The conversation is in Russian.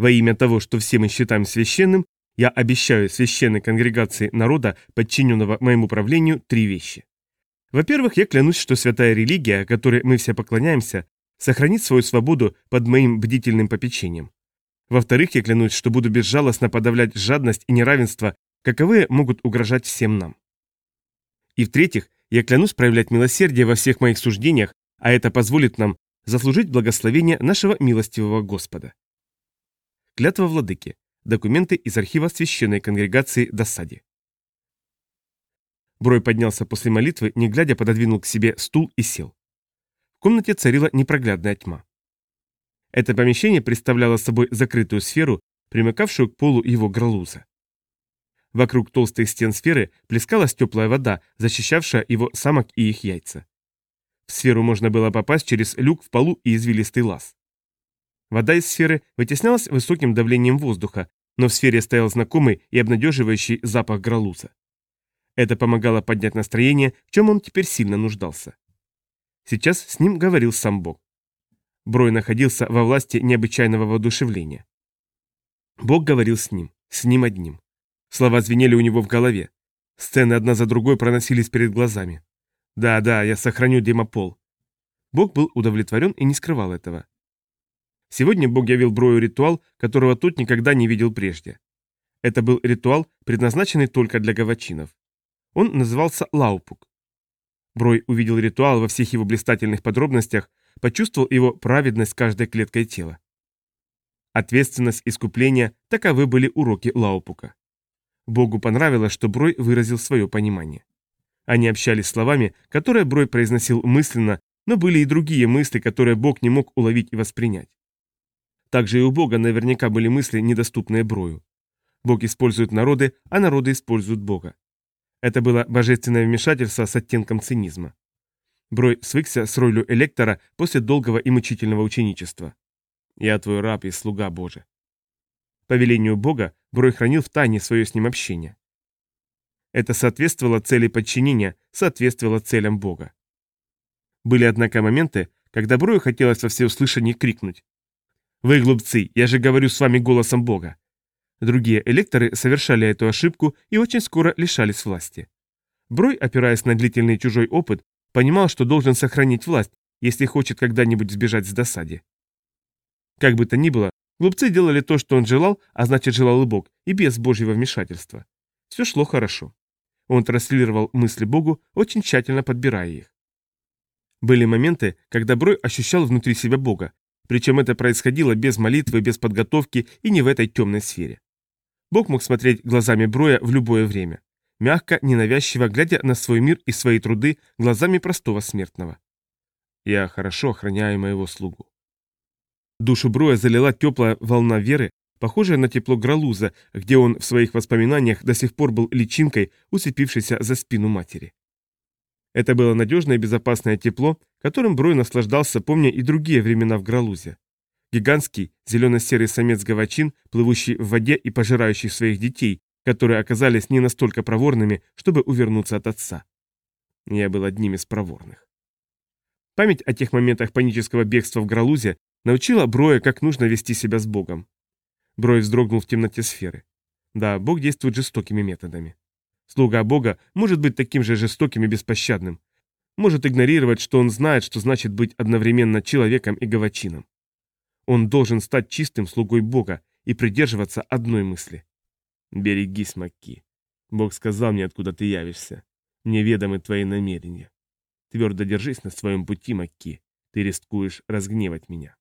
Во имя того, что все мы считаем священным, я обещаю священной конгрегации народа, подчиненного моему правлению, три вещи. Во-первых, я клянусь, что святая религия, которой мы все поклоняемся, сохранит свою свободу под моим бдительным попечением. Во-вторых, я клянусь, что буду безжалостно подавлять жадность и неравенство, каковые могут угрожать всем нам. И в-третьих, я клянусь проявлять милосердие во всех моих суждениях, а это позволит нам заслужить благословение нашего милостивого Господа. Клятва владыки. Документы из архива священной конгрегации Досади. Брой поднялся после молитвы, не глядя пододвинул к себе стул и сел. В комнате царила непроглядная тьма. Это помещение представляло собой закрытую сферу, примыкавшую к полу его гралуза. Вокруг толстых стен сферы плескалась теплая вода, защищавшая его самок и их яйца. В сферу можно было попасть через люк в полу и извилистый лаз. Вода из сферы вытеснялась высоким давлением воздуха, но в сфере стоял знакомый и обнадеживающий запах гралуза. Это помогало поднять настроение, в чем он теперь сильно нуждался. Сейчас с ним говорил сам Бог. Брой находился во власти необычайного воодушевления. Бог говорил с ним, с ним одним. Слова звенели у него в голове. Сцены одна за другой проносились перед глазами. «Да, да, я сохраню демопол». Бог был удовлетворен и не скрывал этого. Сегодня Бог явил Брою ритуал, которого тот никогда не видел прежде. Это был ритуал, предназначенный только для гавачинов. Он назывался Лаупук. Брой увидел ритуал во всех его блистательных подробностях, почувствовал его праведность каждой клеткой тела. Ответственность, искупление – таковы были уроки Лаупука. Богу понравилось, что Брой выразил свое понимание. Они общались словами, которые Брой произносил мысленно, но были и другие мысли, которые Бог не мог уловить и воспринять. Также и у Бога наверняка были мысли, недоступные Брою. Бог использует народы, а народы используют Бога. Это было божественное вмешательство с оттенком цинизма. Брой свыкся с ролью электора после долгого и мучительного ученичества. «Я твой раб и слуга Божий». По велению Бога Брой хранил в тайне свое с ним общение. Это соответствовало цели подчинения, соответствовало целям Бога. Были, однако, моменты, когда Брою хотелось во всеуслышание крикнуть «Вы глупцы, я же говорю с вами голосом Бога». Другие электоры совершали эту ошибку и очень скоро лишались власти. Брой, опираясь на длительный чужой опыт, понимал, что должен сохранить власть, если хочет когда-нибудь сбежать с досади. Как бы то ни было, глупцы делали то, что он желал, а значит желал и Бог, и без Божьего вмешательства. Все шло хорошо. Он транслировал мысли Богу, очень тщательно подбирая их. Были моменты, когда Брой ощущал внутри себя Бога, причем это происходило без молитвы, без подготовки и не в этой темной сфере. Бог мог смотреть глазами Броя в любое время, мягко, ненавязчиво глядя на свой мир и свои труды глазами простого смертного. Я хорошо охраняю моего слугу. Душу Броя залила теплая волна веры, похожая на тепло Гралуза, где он в своих воспоминаниях до сих пор был личинкой, уцепившейся за спину матери. Это было надежное и безопасное тепло, которым Брой наслаждался, помня и другие времена в Гралузе. Гигантский зелено-серый самец-гавачин, плывущий в воде и пожирающий своих детей, которые оказались не настолько проворными, чтобы увернуться от отца. Я был одним из проворных. Память о тех моментах панического бегства в Гралузе научила Броя, как нужно вести себя с Богом. Брой вздрогнул в темноте сферы. Да, Бог действует жестокими методами. Слуга Бога может быть таким же жестоким и беспощадным. Может игнорировать, что он знает, что значит быть одновременно человеком и гавачином. Он должен стать чистым слугой Бога и придерживаться одной мысли. «Берегись, Макки. Бог сказал мне, откуда ты явишься. Мне ведомы твои намерения. Твердо держись на своем пути, Макки. Ты рискуешь разгневать меня».